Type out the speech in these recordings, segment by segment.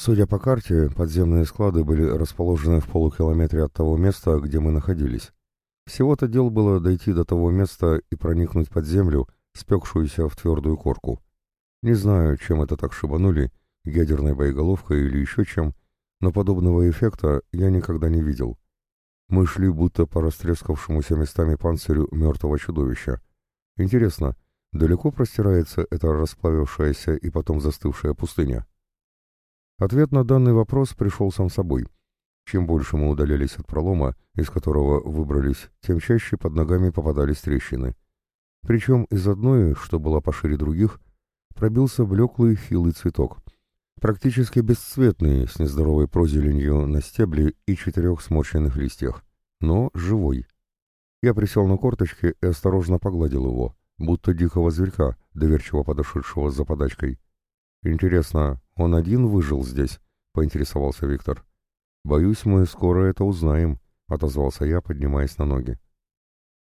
Судя по карте, подземные склады были расположены в полукилометре от того места, где мы находились. Всего-то дел было дойти до того места и проникнуть под землю, спекшуюся в твердую корку. Не знаю, чем это так шибанули, ядерной боеголовкой или еще чем, но подобного эффекта я никогда не видел. Мы шли будто по растрескавшемуся местами панцирю мертвого чудовища. Интересно, далеко простирается эта расплавившаяся и потом застывшая пустыня? Ответ на данный вопрос пришел сам собой. Чем больше мы удалялись от пролома, из которого выбрались, тем чаще под ногами попадались трещины. Причем из одной, что была пошире других, пробился блеклый хилый цветок. Практически бесцветный, с нездоровой прозеленью на стебле и четырех сморщенных листьях. Но живой. Я присел на корточки и осторожно погладил его, будто дикого зверька, доверчиво подошедшего за подачкой. Интересно, он один выжил здесь? Поинтересовался Виктор. Боюсь, мы скоро это узнаем, отозвался я, поднимаясь на ноги.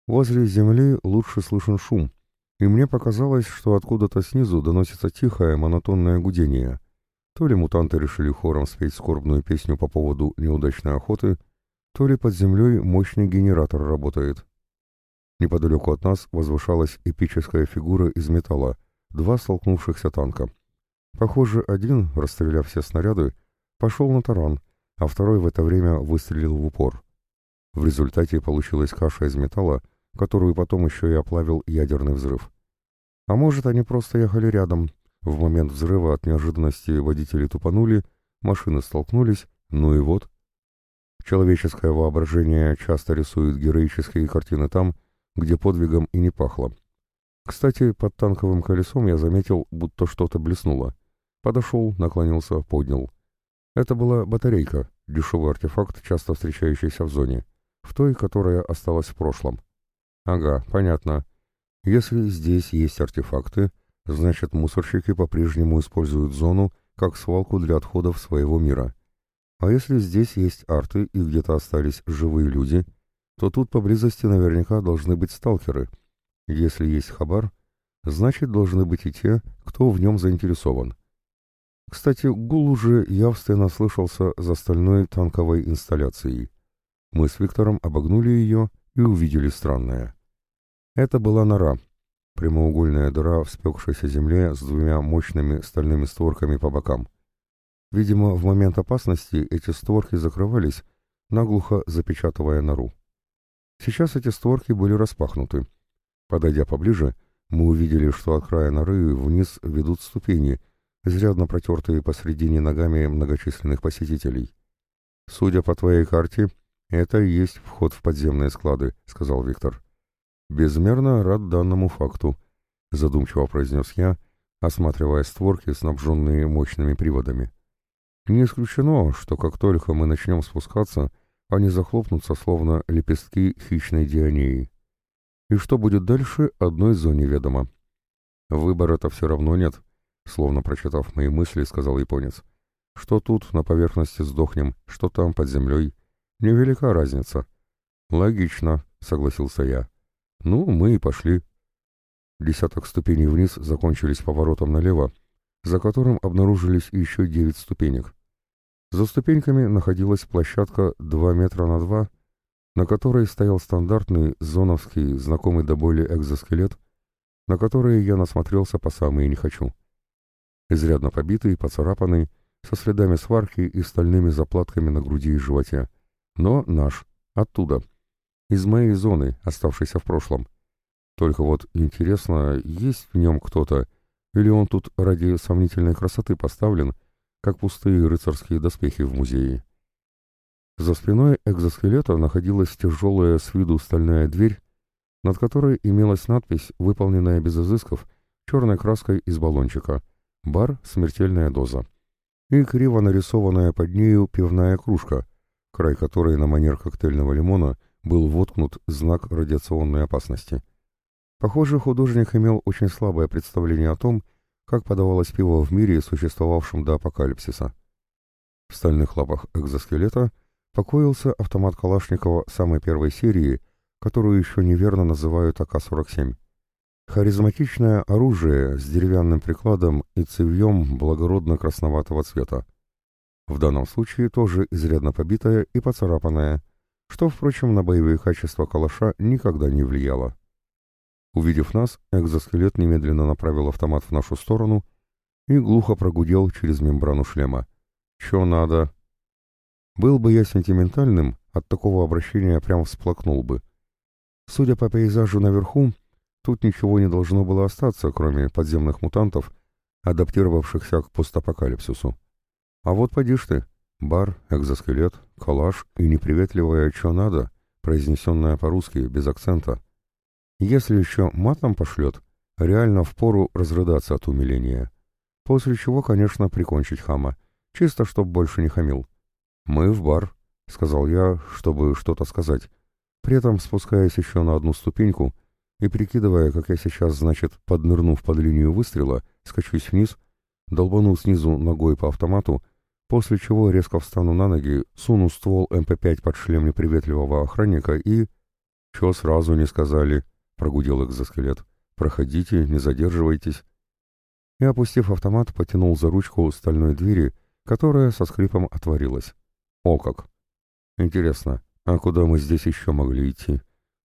Возле земли лучше слышен шум, и мне показалось, что откуда-то снизу доносится тихое, монотонное гудение. То ли мутанты решили хором спеть скорбную песню по поводу неудачной охоты, то ли под землей мощный генератор работает. Неподалеку от нас возвышалась эпическая фигура из металла, два столкнувшихся танка. Похоже, один, расстреляв все снаряды, пошел на таран, а второй в это время выстрелил в упор. В результате получилась каша из металла, которую потом еще и оплавил ядерный взрыв. А может, они просто ехали рядом. В момент взрыва от неожиданности водители тупанули, машины столкнулись, ну и вот. Человеческое воображение часто рисует героические картины там, где подвигом и не пахло. Кстати, под танковым колесом я заметил, будто что-то блеснуло. Подошел, наклонился, поднял. Это была батарейка, дешевый артефакт, часто встречающийся в зоне, в той, которая осталась в прошлом. Ага, понятно. Если здесь есть артефакты, значит мусорщики по-прежнему используют зону как свалку для отходов своего мира. А если здесь есть арты и где-то остались живые люди, то тут поблизости наверняка должны быть сталкеры. Если есть хабар, значит должны быть и те, кто в нем заинтересован. Кстати, гул уже явственно слышался за стальной танковой инсталляцией. Мы с Виктором обогнули ее и увидели странное. Это была нора, прямоугольная дыра в спекшейся земле с двумя мощными стальными створками по бокам. Видимо, в момент опасности эти створки закрывались, наглухо запечатывая нору. Сейчас эти створки были распахнуты. Подойдя поближе, мы увидели, что от края норы вниз ведут ступени — изрядно протертые посредине ногами многочисленных посетителей. «Судя по твоей карте, это и есть вход в подземные склады», — сказал Виктор. «Безмерно рад данному факту», — задумчиво произнес я, осматривая створки, снабженные мощными приводами. «Не исключено, что как только мы начнем спускаться, они захлопнутся, словно лепестки хищной дионеи. И что будет дальше, одной зоне ведомо. Выбора-то все равно нет», Словно прочитав мои мысли, сказал японец. Что тут на поверхности сдохнем, что там под землей. Невелика разница. Логично, согласился я. Ну, мы и пошли. Десяток ступеней вниз закончились поворотом налево, за которым обнаружились еще девять ступенек. За ступеньками находилась площадка 2 метра на 2, на которой стоял стандартный зоновский, знакомый до боли экзоскелет, на который я насмотрелся по самые не хочу изрядно побитый, поцарапанный, со следами сварки и стальными заплатками на груди и животе. Но наш, оттуда, из моей зоны, оставшейся в прошлом. Только вот интересно, есть в нем кто-то, или он тут ради сомнительной красоты поставлен, как пустые рыцарские доспехи в музее. За спиной экзоскелета находилась тяжелая с виду стальная дверь, над которой имелась надпись, выполненная без изысков, черной краской из баллончика — бар «Смертельная доза» и криво нарисованная под нею пивная кружка, край которой на манер коктейльного лимона был воткнут знак радиационной опасности. Похоже, художник имел очень слабое представление о том, как подавалось пиво в мире, существовавшем до апокалипсиса. В стальных лапах экзоскелета покоился автомат Калашникова самой первой серии, которую еще неверно называют АК-47. Харизматичное оружие с деревянным прикладом и цевьем благородно-красноватого цвета. в данном случае тоже изрядно побитая и поцарапанная, что, впрочем, на боевые качества калаша никогда не влияло. Увидев нас, экзоскелет немедленно направил автомат в нашу сторону и глухо прогудел через мембрану шлема. «Чё надо?» Был бы я сентиментальным, от такого обращения прям всплакнул бы. Судя по пейзажу наверху, тут ничего не должно было остаться, кроме подземных мутантов, адаптировавшихся к постапокалипсису. А вот поди ж ты, бар, экзоскелет, калаш и неприветливое «чё надо», произнесенное по-русски, без акцента. Если еще матом пошлет, реально впору разрыдаться от умиления. После чего, конечно, прикончить хама, чисто чтоб больше не хамил. «Мы в бар», — сказал я, чтобы что-то сказать, при этом спускаясь еще на одну ступеньку и прикидывая, как я сейчас, значит, поднырнув под линию выстрела, скачусь вниз, долбану снизу ногой по автомату, после чего резко встану на ноги, суну ствол МП-5 под шлем неприветливого охранника и... «Чё сразу не сказали?» — прогудел экзоскелет. «Проходите, не задерживайтесь». И, опустив автомат, потянул за ручку стальной двери, которая со скрипом отворилась. «О как! Интересно, а куда мы здесь еще могли идти?»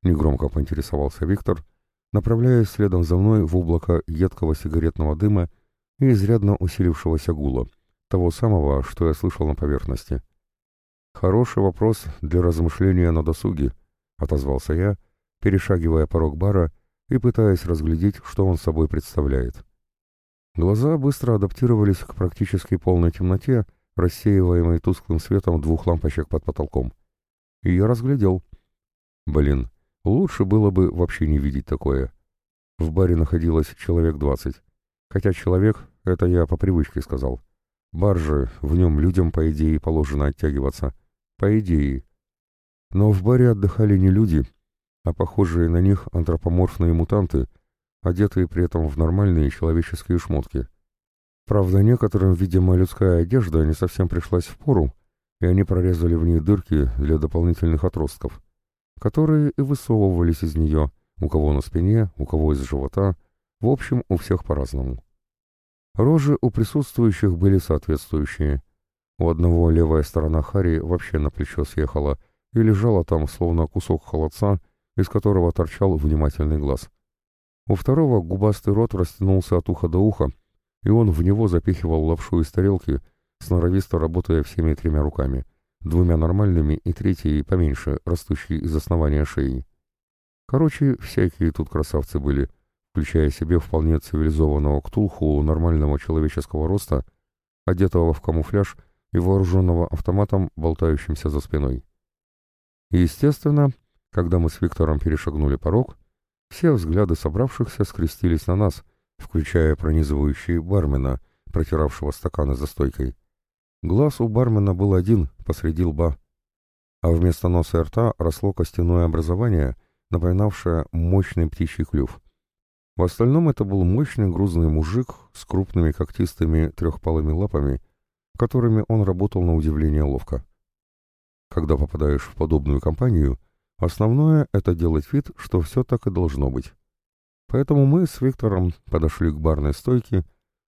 Негромко поинтересовался Виктор, направляясь следом за мной в облако едкого сигаретного дыма и изрядно усилившегося гула, того самого, что я слышал на поверхности. «Хороший вопрос для размышления на досуге», — отозвался я, перешагивая порог бара и пытаясь разглядеть, что он собой представляет. Глаза быстро адаптировались к практически полной темноте, рассеиваемой тусклым светом двух лампочек под потолком. И я разглядел. Блин, лучше было бы вообще не видеть такое. В баре находилось человек двадцать. Хотя человек, это я по привычке сказал. Бар же, в нем людям, по идее, положено оттягиваться. По идее. Но в баре отдыхали не люди, а похожие на них антропоморфные мутанты, одетые при этом в нормальные человеческие шмотки. Правда, некоторым, видимо, людская одежда не совсем пришлась в пору, и они прорезали в ней дырки для дополнительных отростков, которые и высовывались из нее, у кого на спине, у кого из живота, в общем, у всех по-разному. Рожи у присутствующих были соответствующие. У одного левая сторона Хари вообще на плечо съехала и лежала там, словно кусок холодца, из которого торчал внимательный глаз. У второго губастый рот растянулся от уха до уха, и он в него запихивал лапшу из тарелки, сноровисто работая всеми тремя руками, двумя нормальными и третьей поменьше, растущей из основания шеи. Короче, всякие тут красавцы были, включая себе вполне цивилизованного ктулху нормального человеческого роста, одетого в камуфляж и вооруженного автоматом, болтающимся за спиной. естественно, когда мы с Виктором перешагнули порог, все взгляды собравшихся скрестились на нас — включая пронизывающий бармена, протиравшего стаканы за стойкой. Глаз у бармена был один, посреди лба, а вместо носа и рта росло костяное образование, напоминавшее мощный птичий клюв. В остальном это был мощный грузный мужик с крупными когтистыми трехпалыми лапами, которыми он работал на удивление ловко. Когда попадаешь в подобную компанию, основное — это делать вид, что все так и должно быть. Поэтому мы с Виктором подошли к барной стойке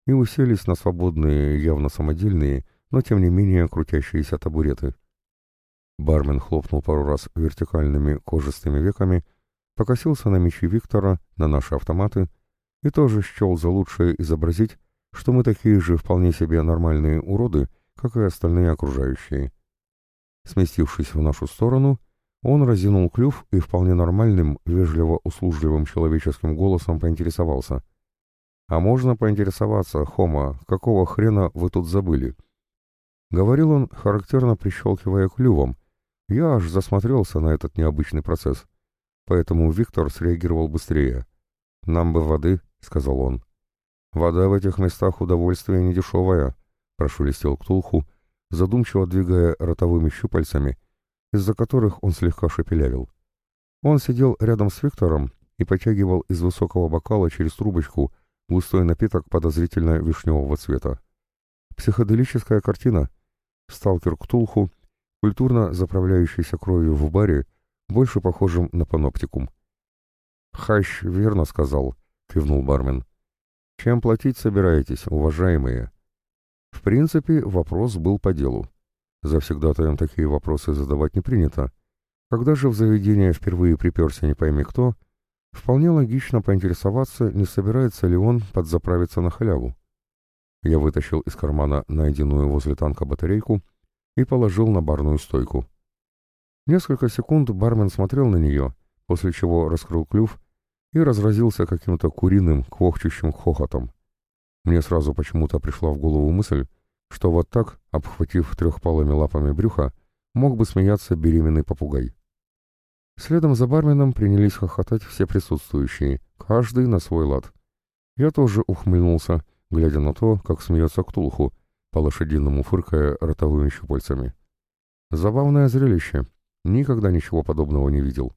и уселись на свободные, явно самодельные, но тем не менее крутящиеся табуреты. Бармен хлопнул пару раз вертикальными кожистыми веками, покосился на мечи Виктора, на наши автоматы и тоже счел за лучшее изобразить, что мы такие же вполне себе нормальные уроды, как и остальные окружающие. Сместившись в нашу сторону, он разинул клюв и вполне нормальным, вежливо-услужливым человеческим голосом поинтересовался. «А можно поинтересоваться, Хома, какого хрена вы тут забыли?» Говорил он, характерно прищелкивая клювом. Я аж засмотрелся на этот необычный процесс. Поэтому Виктор среагировал быстрее. «Нам бы воды», — сказал он. «Вода в этих местах удовольствие недешевое», — прошелестел Ктулху, задумчиво двигая ротовыми щупальцами — из-за которых он слегка шепелявил. Он сидел рядом с Виктором и потягивал из высокого бокала через трубочку густой напиток подозрительно вишневого цвета. Психоделическая картина. Сталкер Ктулху, культурно заправляющийся кровью в баре, больше похожим на паноптикум. «Хащ верно сказал», — кивнул бармен. «Чем платить собираетесь, уважаемые?» В принципе, вопрос был по делу. Завсегдатаем такие вопросы задавать не принято. Когда же в заведение впервые приперся не пойми кто, вполне логично поинтересоваться, не собирается ли он подзаправиться на халяву. Я вытащил из кармана найденную возле танка батарейку и положил на барную стойку. Несколько секунд бармен смотрел на нее, после чего раскрыл клюв и разразился каким-то куриным, квохчущим хохотом. Мне сразу почему-то пришла в голову мысль, что вот так, обхватив трехпалыми лапами брюха, мог бы смеяться беременный попугай. Следом за барменом принялись хохотать все присутствующие, каждый на свой лад. Я тоже ухмыльнулся, глядя на то, как смеется Ктулху, по-лошадиному фыркая ротовыми щупальцами. Забавное зрелище. Никогда ничего подобного не видел.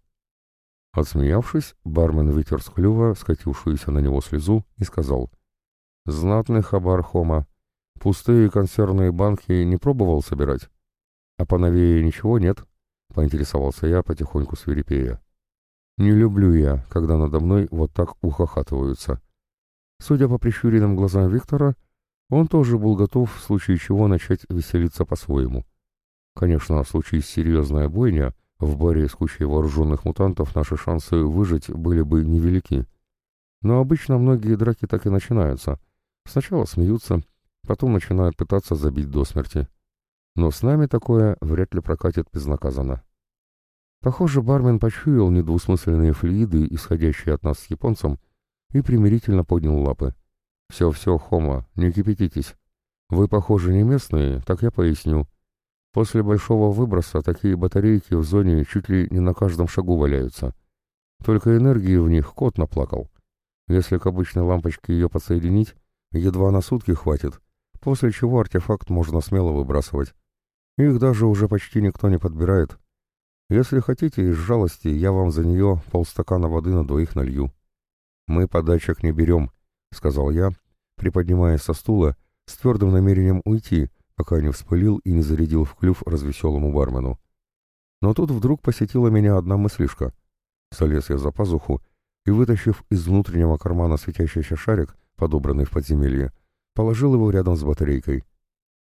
Отсмеявшись, бармен вытер с клюва скатившуюся на него слезу и сказал — Знатный хабар Хома. Пустые консервные банки не пробовал собирать? А поновее ничего нет? Поинтересовался я, потихоньку свирепея. Не люблю я, когда надо мной вот так ухахатываются. Судя по прищуренным глазам Виктора, он тоже был готов в случае чего начать веселиться по-своему. Конечно, в случае серьезная бойня, в баре с кучей вооруженных мутантов наши шансы выжить были бы невелики. Но обычно многие драки так и начинаются — Сначала смеются, потом начинают пытаться забить до смерти. Но с нами такое вряд ли прокатит безнаказанно. Похоже, бармен почуял недвусмысленные флюиды, исходящие от нас с японцем, и примирительно поднял лапы. «Все-все, Хома, не кипятитесь. Вы, похоже, не местные, так я поясню. После большого выброса такие батарейки в зоне чуть ли не на каждом шагу валяются. Только энергии в них кот наплакал. Если к обычной лампочке ее подсоединить, Едва на сутки хватит, после чего артефакт можно смело выбрасывать. Их даже уже почти никто не подбирает. Если хотите, из жалости я вам за нее полстакана воды на двоих налью. Мы подачек не берем, — сказал я, приподнимаясь со стула, с твердым намерением уйти, пока не вспылил и не зарядил в клюв развеселому бармену. Но тут вдруг посетила меня одна мыслишка. Солез я за пазуху и, вытащив из внутреннего кармана светящийся шарик, подобранный в подземелье, положил его рядом с батарейкой.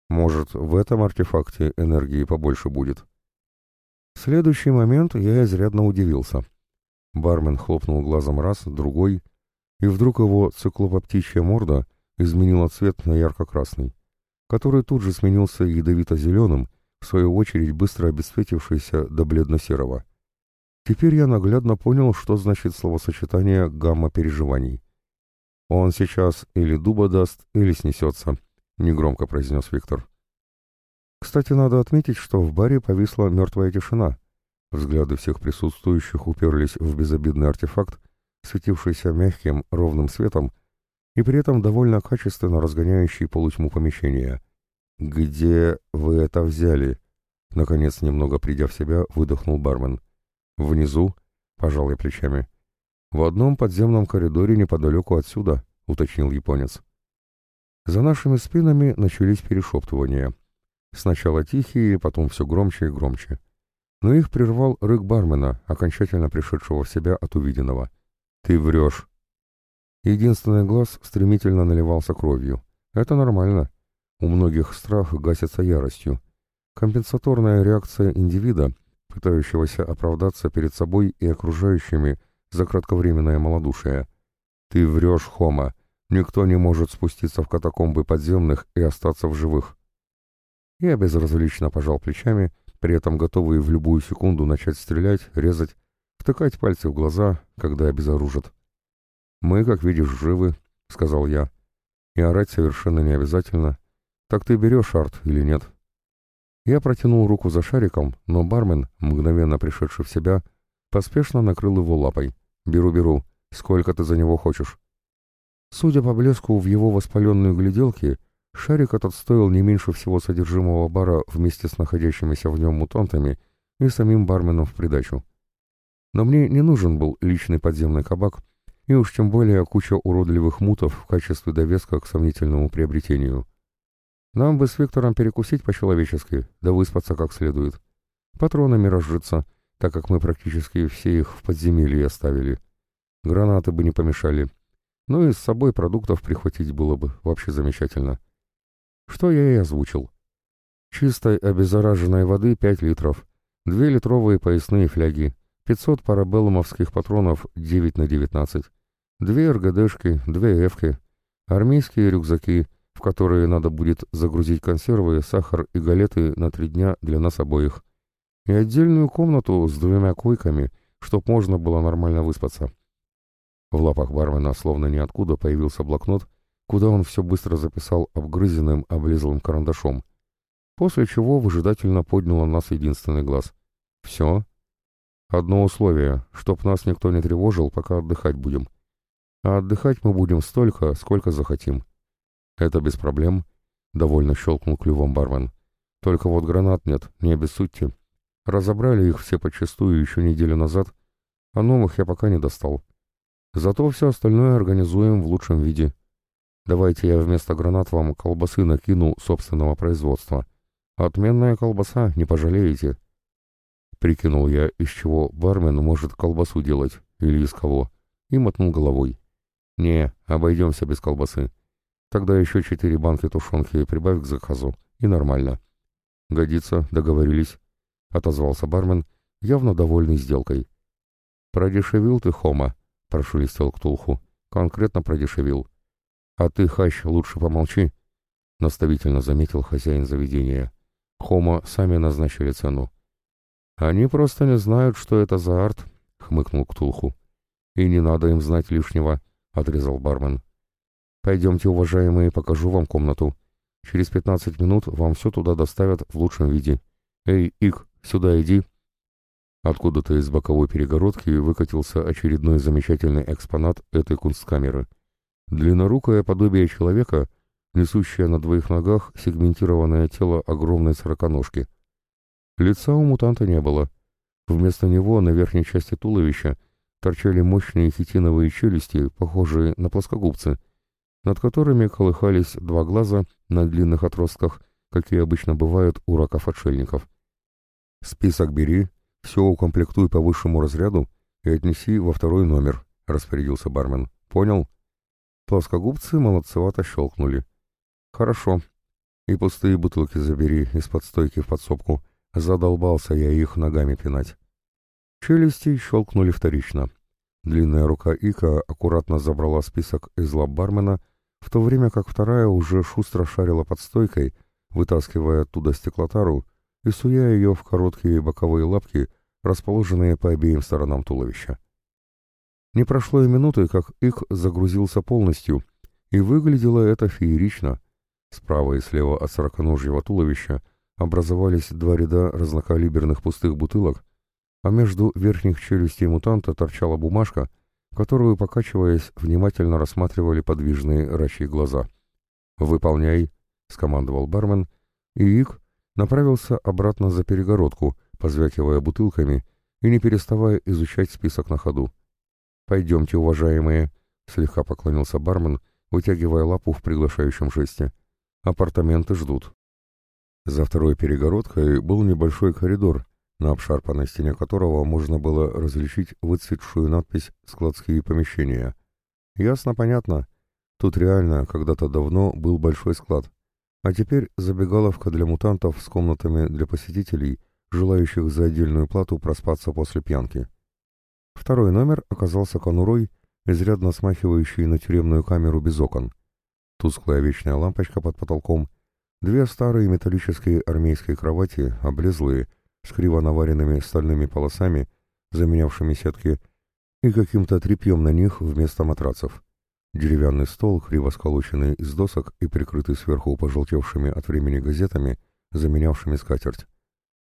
Может, в этом артефакте энергии побольше будет. В следующий момент я изрядно удивился. Бармен хлопнул глазом раз, другой, и вдруг его циклопоптичья морда изменила цвет на ярко-красный, который тут же сменился ядовито-зеленым, в свою очередь быстро обесцветившийся до бледно-серого. Теперь я наглядно понял, что значит словосочетание «гамма переживаний». «Он сейчас или дуба даст, или снесется», — негромко произнес Виктор. Кстати, надо отметить, что в баре повисла мертвая тишина. Взгляды всех присутствующих уперлись в безобидный артефакт, светившийся мягким, ровным светом и при этом довольно качественно разгоняющий полутьму помещения. «Где вы это взяли?» Наконец, немного придя в себя, выдохнул бармен. «Внизу?» — пожал я плечами. «В одном подземном коридоре неподалеку отсюда», — уточнил японец. За нашими спинами начались перешептывания. Сначала тихие, потом все громче и громче. Но их прервал рык бармена, окончательно пришедшего в себя от увиденного. «Ты врешь!» Единственный глаз стремительно наливался кровью. Это нормально. У многих страх гасится яростью. Компенсаторная реакция индивида, пытающегося оправдаться перед собой и окружающими, за кратковременное малодушие. «Ты врешь, Хома. Никто не может спуститься в катакомбы подземных и остаться в живых». Я безразлично пожал плечами, при этом готовый в любую секунду начать стрелять, резать, втыкать пальцы в глаза, когда обезоружат. «Мы, как видишь, живы», — сказал я. «И орать совершенно не обязательно. Так ты берешь арт или нет?» Я протянул руку за шариком, но бармен, мгновенно пришедший в себя, поспешно накрыл его лапой. «Беру-беру. Сколько ты за него хочешь?» Судя по блеску в его воспаленной гляделке, шарик этот стоил не меньше всего содержимого бара вместе с находящимися в нем мутантами и самим барменом в придачу. Но мне не нужен был личный подземный кабак, и уж тем более куча уродливых мутов в качестве довеска к сомнительному приобретению. Нам бы с Виктором перекусить по-человечески, да выспаться как следует. Патронами разжиться — так как мы практически все их в подземелье оставили. Гранаты бы не помешали. Ну и с собой продуктов прихватить было бы вообще замечательно. что я и озвучил. Чистой обеззараженной воды 5 литров, 2 литровые поясные фляги, 500 парабеллумовских патронов 9 на 19, 2 РГДшки, 2 Эвки, армейские рюкзаки, в которые надо будет загрузить консервы, сахар и галеты на три дня для нас обоих, и отдельную комнату с двумя койками, чтоб можно было нормально выспаться. В лапах бармена словно ниоткуда появился блокнот, куда он все быстро записал обгрызенным, облизлым карандашом, после чего выжидательно поднял на нас единственный глаз. «Все?» «Одно условие, чтоб нас никто не тревожил, пока отдыхать будем. А отдыхать мы будем столько, сколько захотим». «Это без проблем», — довольно щелкнул клювом бармен. «Только вот гранат нет, не обессудьте. Разобрали их все подчистую еще неделю назад, а новых я пока не достал. Зато все остальное организуем в лучшем виде. Давайте я вместо гранат вам колбасы накину собственного производства. Отменная колбаса, не пожалеете. Прикинул я, из чего бармен может колбасу делать, или из кого, и мотнул головой. Не, обойдемся без колбасы. Тогда еще четыре банки тушенки прибавь к заказу, и нормально. Годится, договорились, — отозвался бармен, явно довольный сделкой. Продешевил ты, Хома, — прошелестел Ктулху. Конкретно продешевил. А ты, Хащ, лучше помолчи, — наставительно заметил хозяин заведения. Хома сами назначили цену. «Они просто не знают, что это за арт», — хмыкнул Ктулху. «И не надо им знать лишнего», — отрезал бармен. «Пойдемте, уважаемые, покажу вам комнату. Через пятнадцать минут вам все туда доставят в лучшем виде. Эй, Ик, сюда иди». Откуда-то из боковой перегородки выкатился очередной замечательный экспонат этой кунсткамеры. Длиннорукое подобие человека — несущее на двоих ногах сегментированное тело огромной сороконожки. Лица у мутанта не было. Вместо него на верхней части туловища торчали мощные хитиновые челюсти, похожие на плоскогубцы, над которыми колыхались два глаза на длинных отростках, какие обычно бывают у раков-отшельников. «Список бери, все укомплектуй по высшему разряду и отнеси во второй номер», — распорядился бармен. «Понял?» Плоскогубцы молодцевато щелкнули. «Хорошо. И пустые бутылки забери из-под стойки в подсобку. Задолбался я их ногами пинать». Челюсти щелкнули вторично. Длинная рука Ика аккуратно забрала список из лап бармена, в то время как вторая уже шустро шарила под стойкой, вытаскивая оттуда стеклотару и суя ее в короткие боковые лапки, расположенные по обеим сторонам туловища. Не прошло и минуты, как Ик загрузился полностью, и выглядело это феерично — Справа и слева от сороконожьего туловища образовались два ряда разнокалиберных пустых бутылок, а между верхних челюстей мутанта торчала бумажка, которую, покачиваясь, внимательно рассматривали подвижные рачьи глаза. «Выполняй», — скомандовал бармен, и Ик направился обратно за перегородку, позвякивая бутылками и не переставая изучать список на ходу. «Пойдемте, уважаемые», — слегка поклонился бармен, вытягивая лапу в приглашающем жесте. Апартаменты ждут. За второй перегородкой был небольшой коридор, на обшарпанной стене которого можно было различить выцветшую надпись «Складские помещения». Ясно, понятно. Тут реально когда-то давно был большой склад, а теперь забегаловка для мутантов с комнатами для посетителей, желающих за отдельную плату проспаться после пьянки. Второй номер оказался конурой, изрядно смахивающий на тюремную камеру без окон. Тусклая вечная лампочка под потолком, две старые металлические армейские кровати, облезлые, с криво наваренными стальными полосами, заменявшими сетки, и каким-то тряпьем на них вместо матрацев. Деревянный стол, криво сколоченный из досок и прикрытый сверху пожелтевшими от времени газетами, заменявшими скатерть.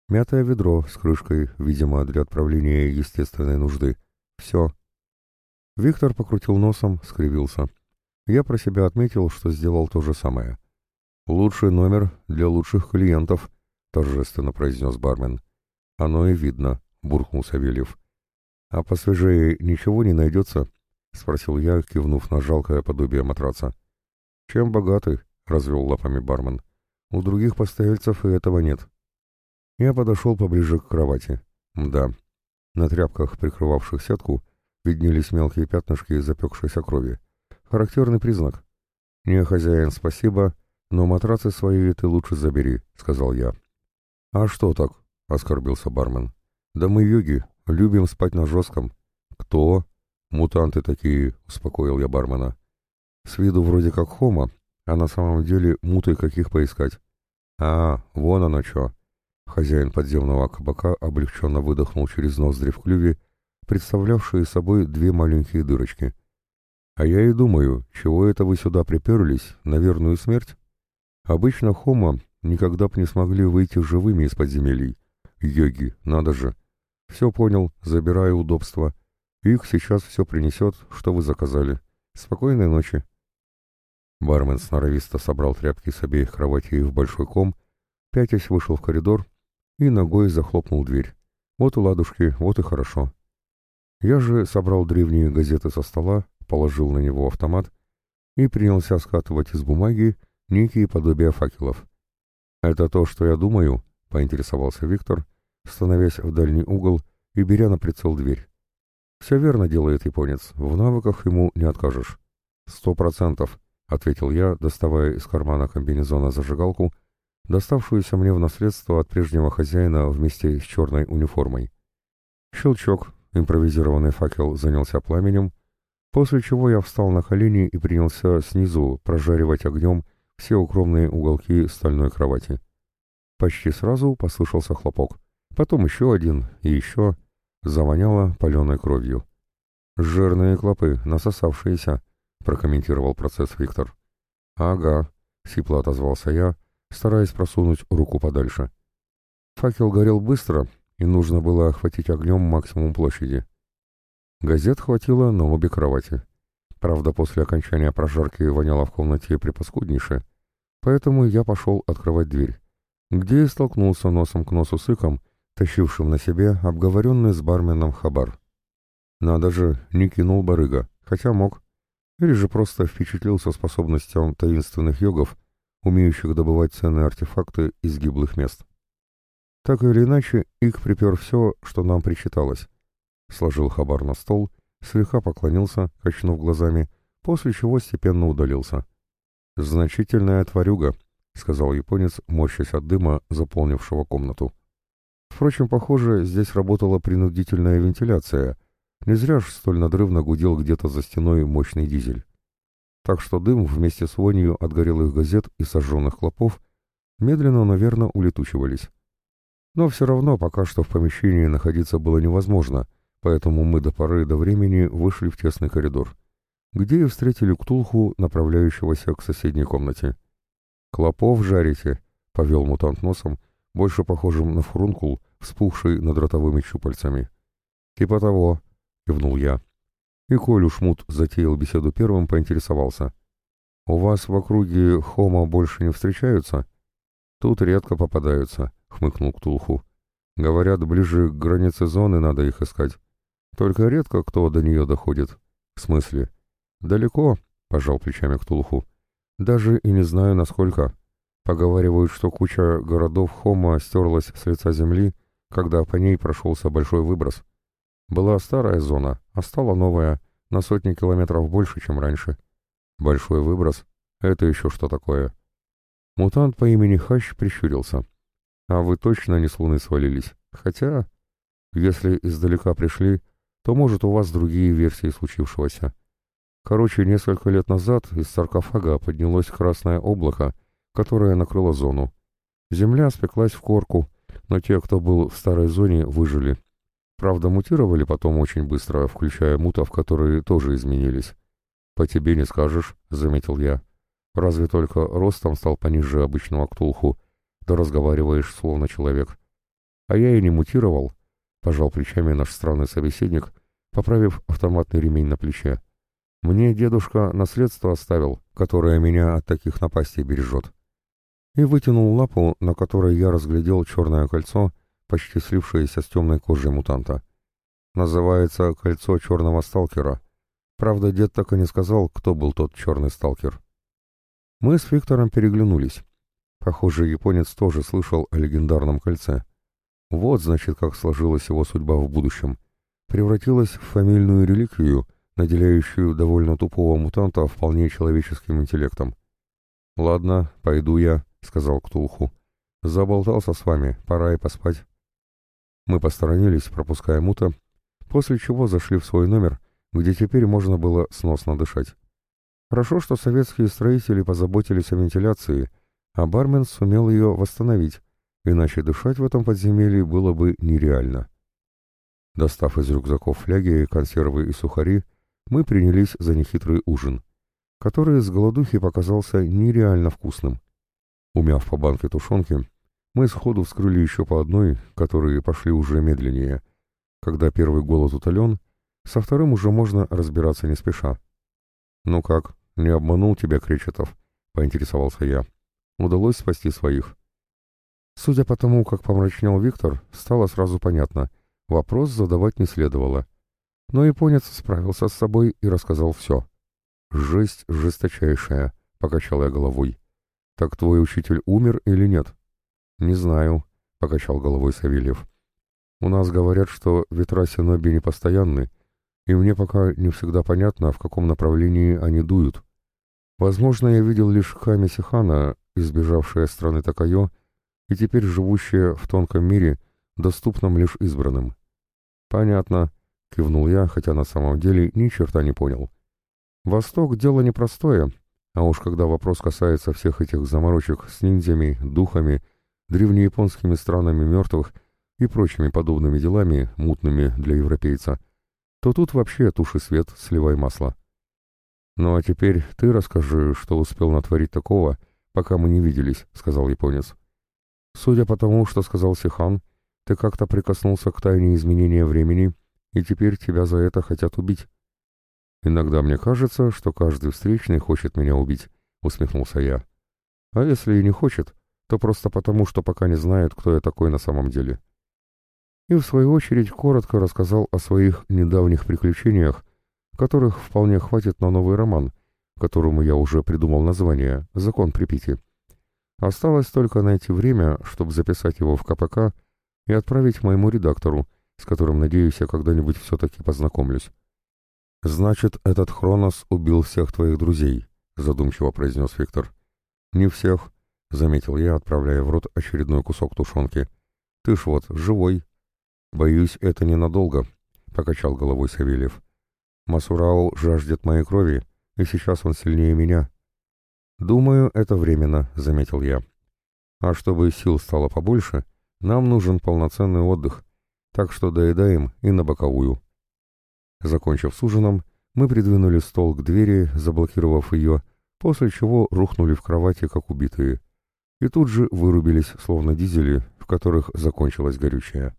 Мятое ведро с крышкой, видимо, для отправления естественной нужды. Все. Виктор покрутил носом, скривился. Я про себя отметил, что сделал то же самое. «Лучший номер для лучших клиентов», — торжественно произнес бармен. «Оно и видно», — буркнул Савельев. «А посвежее ничего не найдется?» — спросил я, кивнув на жалкое подобие матраца. «Чем богаты?» — развел лапами бармен. «У других постояльцев и этого нет». Я подошел поближе к кровати. Да, на тряпках, прикрывавших сетку, виднелись мелкие пятнышки запекшейся крови. Характерный признак. Не хозяин, спасибо, но матрацы свои ты лучше забери», — сказал я. «А что так?» — оскорбился бармен. «Да мы йоги, любим спать на жестком». «Кто?» «Мутанты такие», — успокоил я бармена. «С виду вроде как хома, а на самом деле муты каких поискать». «А, вон оно что!» Хозяин подземного кабака облегченно выдохнул через ноздри в клюве, представлявшие собой две маленькие дырочки. «А я и думаю, чего это вы сюда приперлись, на верную смерть? Обычно хома никогда б не смогли выйти живыми из подземелий. Йоги, надо же. Все понял, забираю удобства. Их сейчас все принесет, что вы заказали. Спокойной ночи». Бармен сноровисто собрал тряпки с обеих кроватей в большой ком, пятясь вышел в коридор и ногой захлопнул дверь. Вот и ладушки, вот и хорошо. Я же собрал древние газеты со стола, положил на него автомат и принялся скатывать из бумаги некие подобия факелов. «Это то, что я думаю?» — поинтересовался Виктор, становясь в дальний угол и беря на прицел дверь. «Все верно делает японец, в навыках ему не откажешь». «Сто процентов», — ответил я, доставая из кармана комбинезона зажигалку, доставшуюся мне в наследство от прежнего хозяина вместе с черной униформой. Щелчок, импровизированный факел занялся пламенем, после чего я встал на колени и принялся снизу прожаривать огнем все укромные уголки стальной кровати. Почти сразу послышался хлопок, потом еще один и еще, завоняло паленой кровью. «Жирные клопы, насосавшиеся», — прокомментировал процесс Виктор. «Ага», — сипло отозвался я, стараясь просунуть руку подальше. Факел горел быстро, и нужно было охватить огнем максимум площади. Газет хватило на обе кровати. Правда, после окончания прожарки воняло в комнате припаскуднейше, поэтому я пошел открывать дверь, где и столкнулся носом к носу с Иком, тащившим на себе обговоренный с барменом хабар. Надо же, не кинул барыга, хотя мог. Или же просто впечатлился способностям таинственных йогов, умеющих добывать ценные артефакты из гиблых мест. Так или иначе, Ик припер все, что нам причиталось. Сложил хабар на стол, слегка поклонился, качнув глазами, после чего степенно удалился. «Значительная тварюга», — сказал японец, морщась от дыма, заполнившего комнату. Впрочем, похоже, здесь работала принудительная вентиляция. Не зря ж столь надрывно гудел где-то за стеной мощный дизель. Так что дым вместе с вонью от горелых газет и сожженных клопов медленно, но верно улетучивались. Но все равно пока что в помещении находиться было невозможно, поэтому мы до поры до времени вышли в тесный коридор, где и встретили Ктулху, направляющегося к соседней комнате. «Клопов жарите», — повел мутант носом, больше похожим на фурункул, вспухший над ротовыми щупальцами. «Типа того», — кивнул я. И коль уж мут затеял беседу первым, поинтересовался. «У вас в округе хома больше не встречаются?» «Тут редко попадаются», — хмыкнул Ктулху. «Говорят, ближе к границе зоны надо их искать. Только редко кто до нее доходит. В смысле? Далеко, пожал плечами Ктулху. Даже и не знаю, насколько. Поговаривают, что куча городов Хома стерлась с лица земли, когда по ней прошелся большой выброс. Была старая зона, а стала новая, на сотни километров больше, чем раньше. Большой выброс? Это еще что такое? Мутант по имени Хащ прищурился. А вы точно не с Луны свалились? Хотя, если издалека пришли, то, может, у вас другие версии случившегося. Короче, несколько лет назад из саркофага поднялось красное облако, которое накрыло зону. Земля спеклась в корку, но те, кто был в старой зоне, выжили. Правда, мутировали потом очень быстро, включая мутов, которые тоже изменились. «По тебе не скажешь», — заметил я. «Разве только ростом стал пониже обычного ктулху, да разговариваешь словно человек. А я и не мутировал», — пожал плечами наш странный собеседник, поправив автоматный ремень на плече. «Мне дедушка наследство оставил, которое меня от таких напастей бережет». И вытянул лапу, на которой я разглядел черное кольцо, почти слившееся с темной кожей мутанта. Называется «Кольцо черного сталкера». Правда, дед так и не сказал, кто был тот черный сталкер. Мы с Виктором переглянулись. Похоже, японец тоже слышал о легендарном кольце. Вот, значит, как сложилась его судьба в будущем превратилась в фамильную реликвию, наделяющую довольно тупого мутанта вполне человеческим интеллектом. «Ладно, пойду я», — сказал Ктулху. «Заболтался с вами, пора и поспать». Мы посторонились, пропуская мута, после чего зашли в свой номер, где теперь можно было сносно дышать. Хорошо, что советские строители позаботились о вентиляции, а бармен сумел ее восстановить, иначе дышать в этом подземелье было бы нереально. Достав из рюкзаков фляги, консервы и сухари, мы принялись за нехитрый ужин, который с голодухи показался нереально вкусным. Умяв по банке тушенки, мы сходу вскрыли еще по одной, которые пошли уже медленнее. Когда первый голод утолен, со вторым уже можно разбираться не спеша. «Ну как, не обманул тебя Кречетов?» — поинтересовался я. «Удалось спасти своих?» Судя по тому, как помрачнел Виктор, стало сразу понятно. Вопрос задавать не следовало. Но японец справился с собой и рассказал все. «Жесть жесточайшая», — покачал я головой. «Так твой учитель умер или нет?» «Не знаю», — покачал головой Савельев. «У нас говорят, что ветра Синоби непостоянны, и мне пока не всегда понятно, в каком направлении они дуют. Возможно, я видел лишь Хами Сихана, избежавшая страны Такайо, и теперь живущая в тонком мире, доступном лишь избранным». «Понятно», — кивнул я, хотя на самом деле ни черта не понял. «Восток — дело непростое, а уж когда вопрос касается всех этих заморочек с ниндзями, духами, древнеяпонскими странами мертвых и прочими подобными делами, мутными для европейца, то тут вообще туши свет, сливай масло. «Ну а теперь ты расскажи, что успел натворить такого, пока мы не виделись», — сказал японец. «Судя по тому, что сказал Сихан, ты как-то прикоснулся к тайне изменения времени, и теперь тебя за это хотят убить». «Иногда мне кажется, что каждый встречный хочет меня убить», — усмехнулся я. «А если и не хочет, то просто потому, что пока не знает, кто я такой на самом деле». И в свою очередь коротко рассказал о своих недавних приключениях, которых вполне хватит на новый роман, которому я уже придумал название «Закон Припяти». Осталось только найти время, чтобы записать его в КПК и отправить моему редактору, с которым, надеюсь, я когда-нибудь все-таки познакомлюсь. «Значит, этот Хронос убил всех твоих друзей», — задумчиво произнес Виктор. «Не всех», — заметил я, отправляя в рот очередной кусок тушенки. «Ты ж вот живой». «Боюсь, это ненадолго», — покачал головой Савельев. «Масурау жаждет моей крови, и сейчас он сильнее меня». «Думаю, это временно», — заметил я. «А чтобы сил стало побольше, нам нужен полноценный отдых, так что доедаем и на боковую». Закончив с ужином, мы придвинули стол к двери, заблокировав ее, после чего рухнули в кровати, как убитые, и тут же вырубились, словно дизели, в которых закончилось горючее.